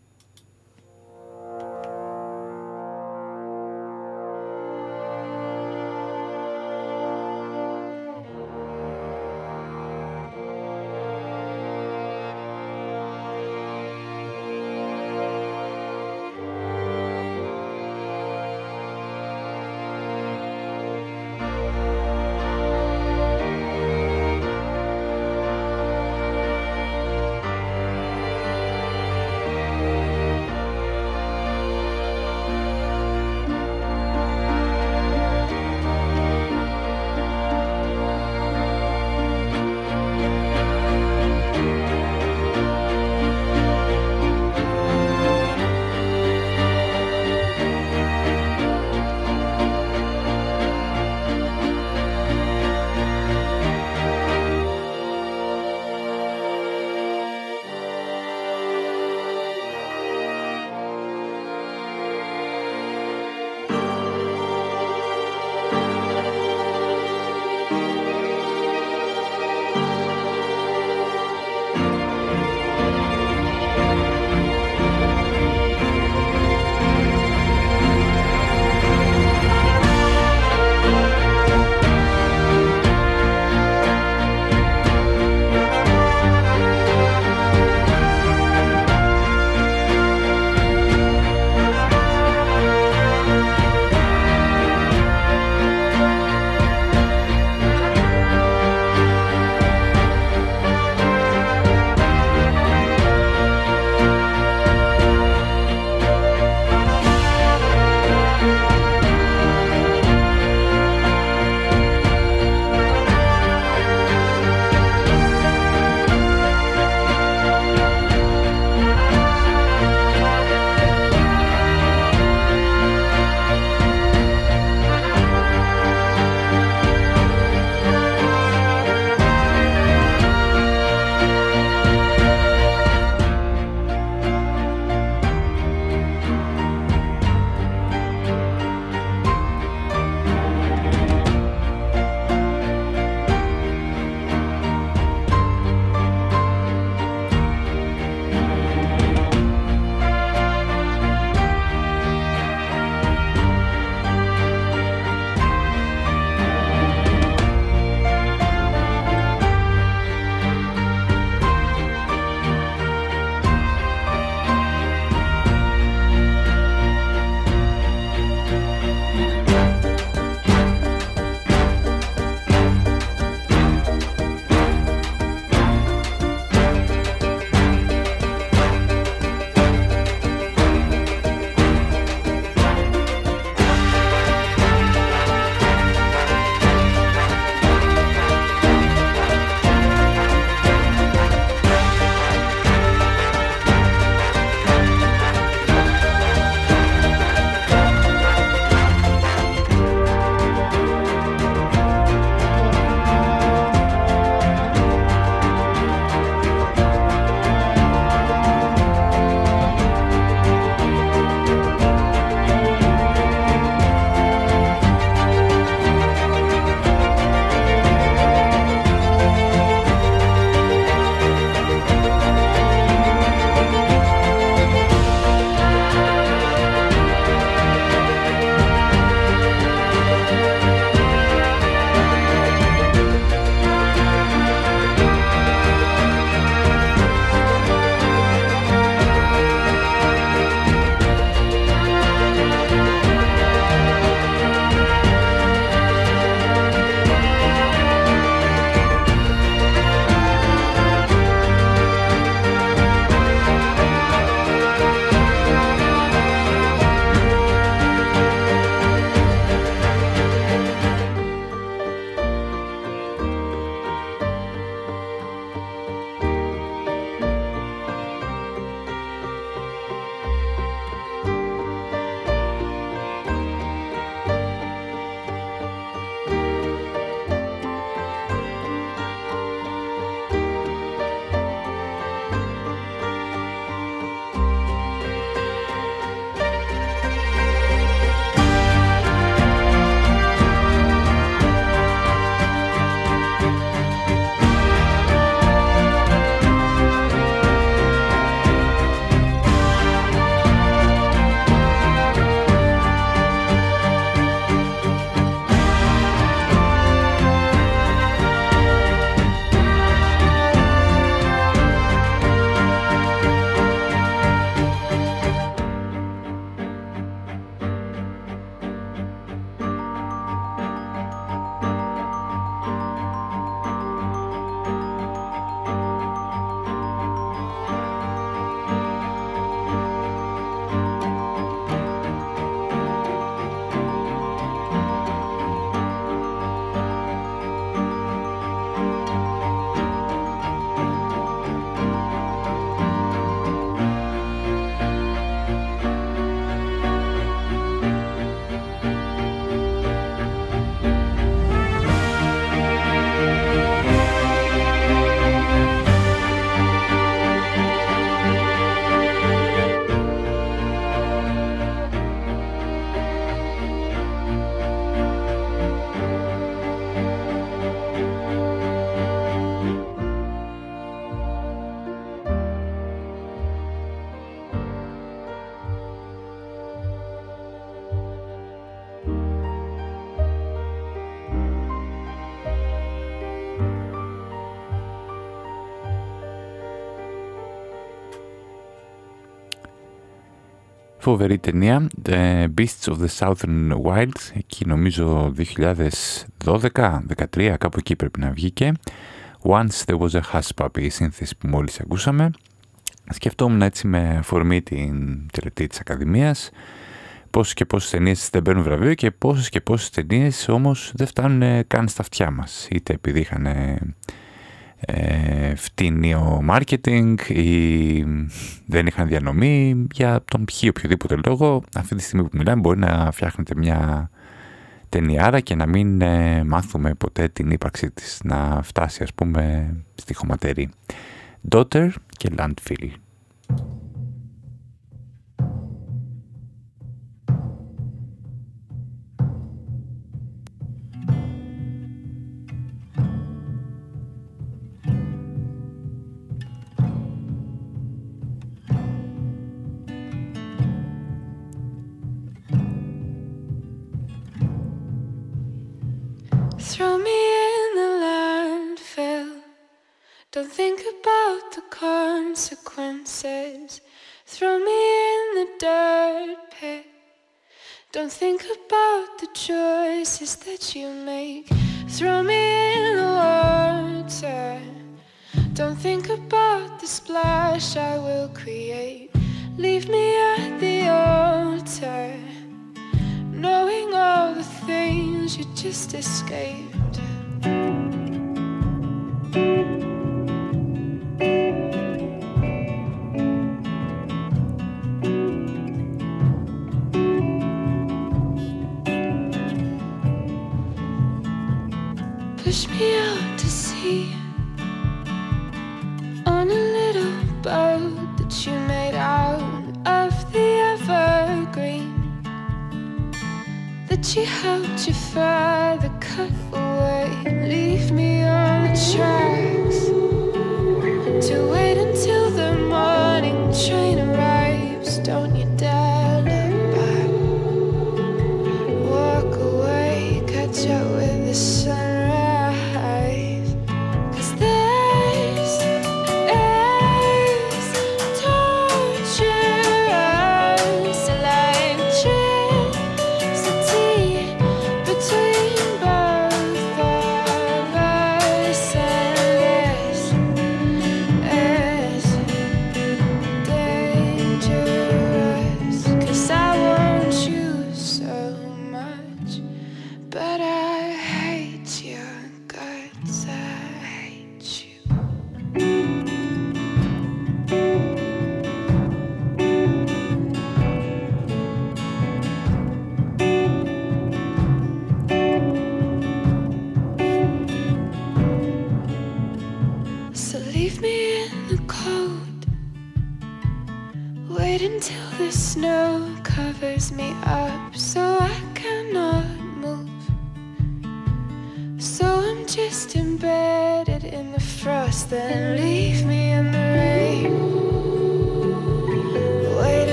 Φοβερή ταινία, The Beasts of the Southern Wilds, εκεί νομίζω 2012-2013, κάπου εκεί πρέπει να βγήκε. Once There Was a Hush Puppy, η σύνθεση που μόλις ακούσαμε. Σκεφτόμουν έτσι με αφορμή την τελετή της Ακαδημίας, πόσες και πόσες ταινίες δεν παίρνουν βραβείο και πόσες και πόσες ταινίες όμως δεν φτάνουν καν στα αυτιά μας. Είτε επειδή είχαν ε, φτηνίο marketing ή δεν είχαν διανομή για τον ποιοι οποιοδήποτε λόγο. Αυτή τη στιγμή που μιλάμε μπορεί να φτιάχνετε μια ταινιάρα και να μην ε, μάθουμε ποτέ την ύπαρξή της. Να φτάσει ας πούμε στη χωματερή. Daughter και Landfill Throw me in the landfill. Don't think about the consequences. Throw me in the dirt pit. Don't think about the choices that you make. Throw me in the water. Don't think about the splash I will create. Leave me at the altar knowing all the things you just escaped. she helped you find cut away, leave me on the tracks to wait.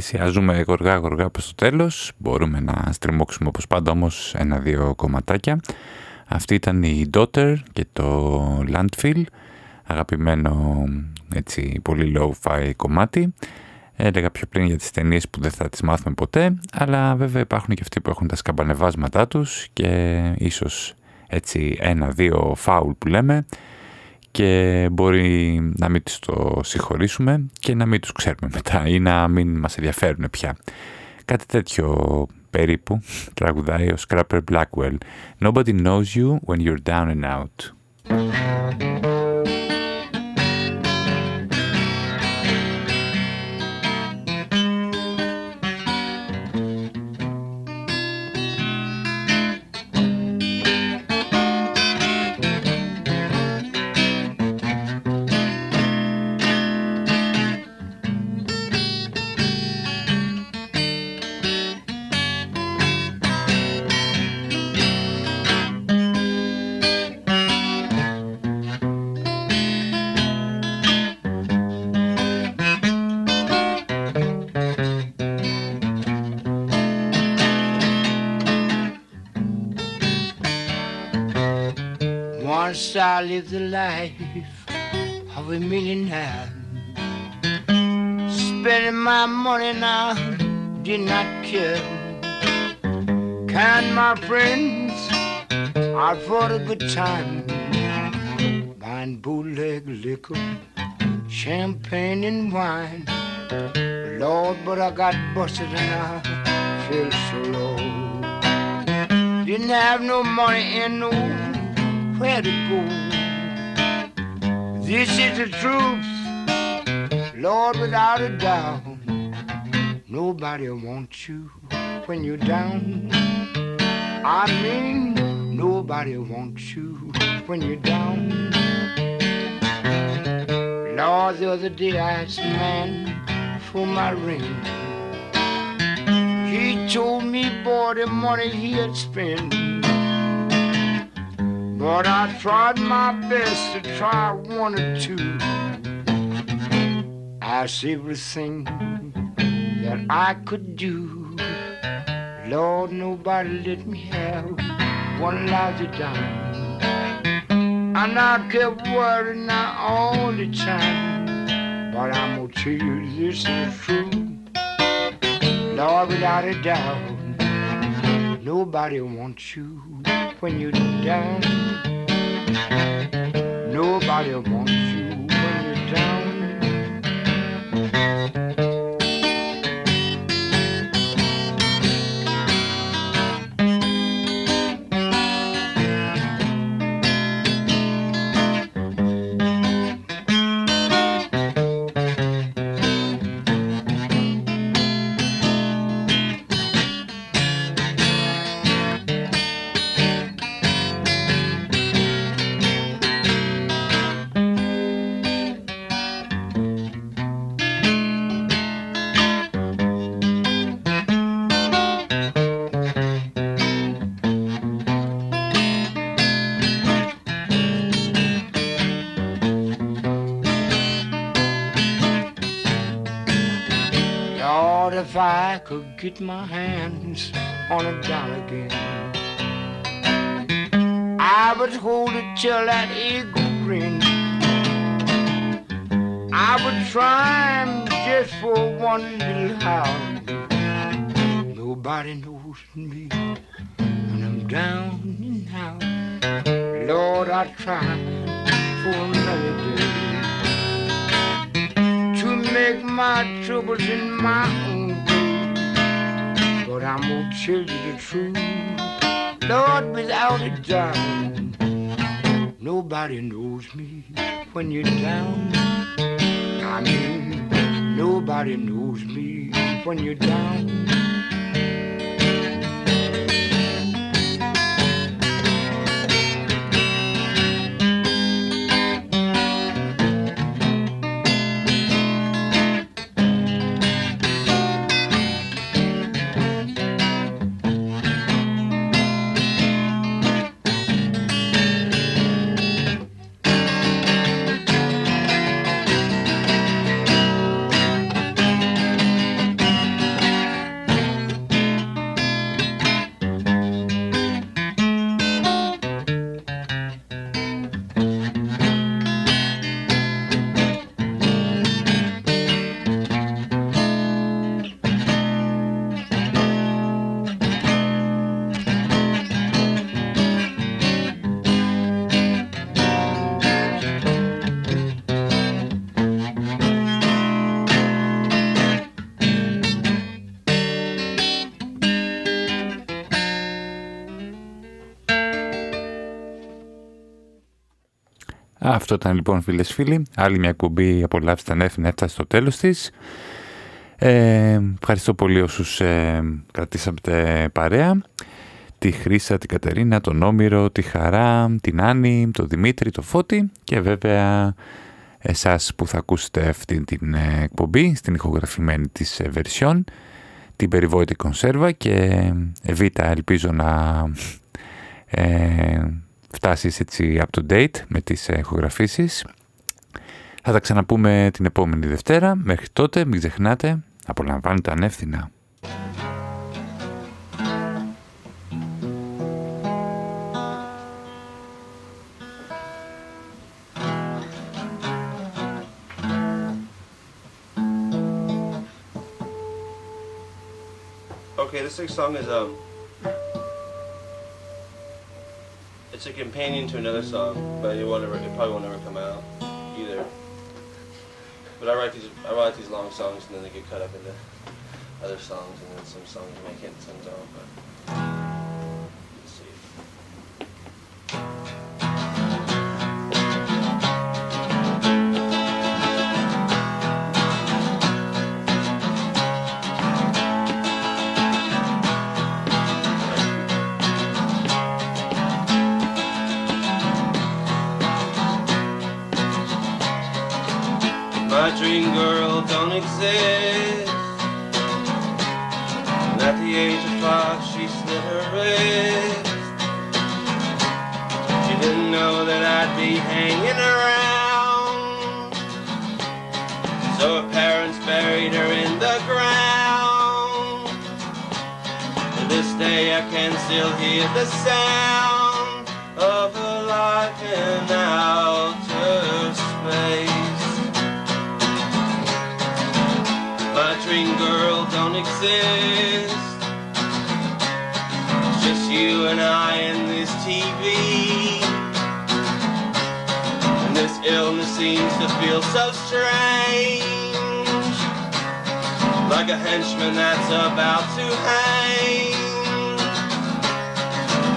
Πλησιάζουμε γοργά γοργά προς το τέλος. Μπορούμε να στριμώξουμε όπως πάντα όμως ένα-δύο κομματάκια. Αυτή ήταν η Daughter και το Landfill, αγαπημένο έτσι πολύ low-fi κομμάτι. Έλεγα πιο πριν για τις ταινίες που δεν θα τις μάθουμε ποτέ, αλλά βέβαια υπάρχουν και αυτοί που έχουν τα σκαμπανεβάσματά τους και ίσως έτσι ένα-δύο φάουλ που λέμε και μπορεί να μην τους το συγχωρήσουμε και να μην τους ξέρουμε μετά ή να μην μας ενδιαφέρουν πια. Κάτι τέτοιο περίπου τραγουδάει ο Scrapper Blackwell. Nobody knows you when you're down and out. Life of a millionaire. Spending my money now, did not care. Can my friends out for a good time. Buying bootleg liquor, champagne and wine. Lord, but I got busted and I feel so low. Didn't have no money and no where to go. This is the truth, Lord, without a doubt. Nobody wants you when you're down. I mean, nobody wants you when you're down. Lord, the other day I asked man for my ring. He told me, boy, the money he had spent but I tried my best to try one or two. Asked everything that I could do. Lord, nobody let me have one lousy dime. And I kept worrying now all the time. But I'm gonna tell you this is true. Lord, without a doubt, nobody wants you when you're down. Nobody wants you when you're down. Could get my hands on a dollar again, I would hold it till that eagle grin. I would try just for one little hour. Nobody knows me when I'm down and out. Lord, I tried for another day to make my troubles in my own but I'm gonna tell you the truth. Lord, without a doubt, nobody knows me when you're down. I mean, nobody knows me when you're down. Αυτό ήταν λοιπόν φίλες φίλοι. Άλλη μια εκπομπή απολαύστε τα έφτασε στο τέλος της. Ε, ευχαριστώ πολύ όσους ε, κρατήσατε παρέα. Τη Χρύσα, την Κατερίνα, τον Όμηρο, τη Χαρά, την Άννη, τον Δημήτρη, τον Φώτη και βέβαια εσάς που θα ακούσετε αυτή την ε, εκπομπή στην ηχογραφημένη της βερσιόν την περιβόητη κονσέρβα και Εβίτα ελπίζω να ε, φτάσεις έτσι up to date με τις ηχογραφήσεις. Θα τα ξαναπούμε την επόμενη Δευτέρα. Μέχρι τότε μην ξεχνάτε, απολαμβάνετε ανεύθυνα. Okay, this next song is um it's a companion to another song, but it won't ever, it probably won't ever come out either. But I write these, I write these long songs and then they get cut up into other songs, and then some songs make it, some don't. But. Dream girl don't exist. And at the age of five, she slit her wrist. She didn't know that I'd be hanging around. So her parents buried her in the ground. To this day, I can still hear the sound exist. Just you and I and this TV. And this illness seems to feel so strange. Like a henchman that's about to hang.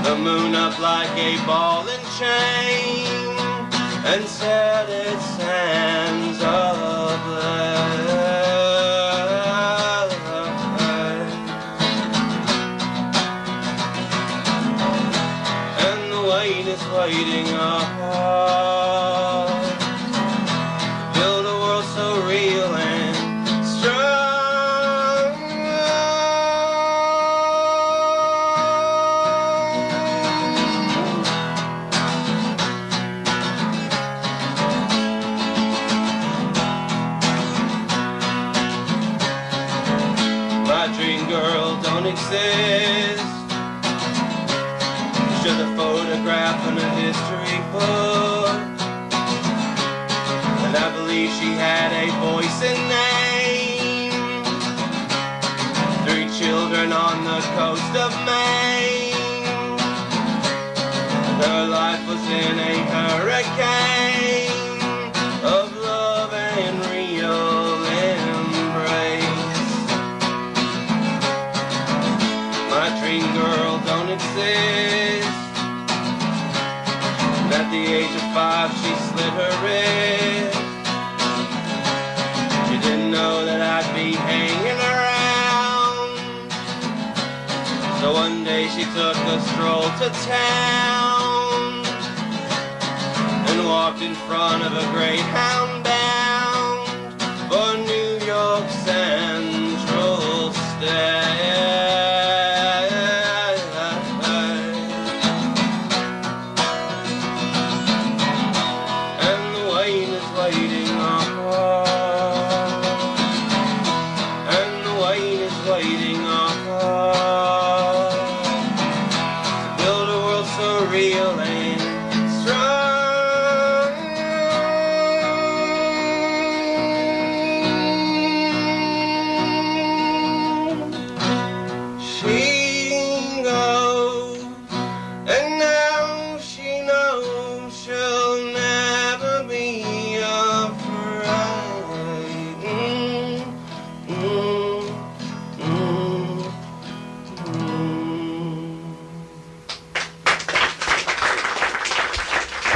The moon up like a ball and chain. And set its hands ablaze. The coast of Maine. Her life was in a hurricane of love and real embrace. My dream girl don't exist. And At the age of five, she slit her wrist. Took a stroll to town and walked in front of a Greyhound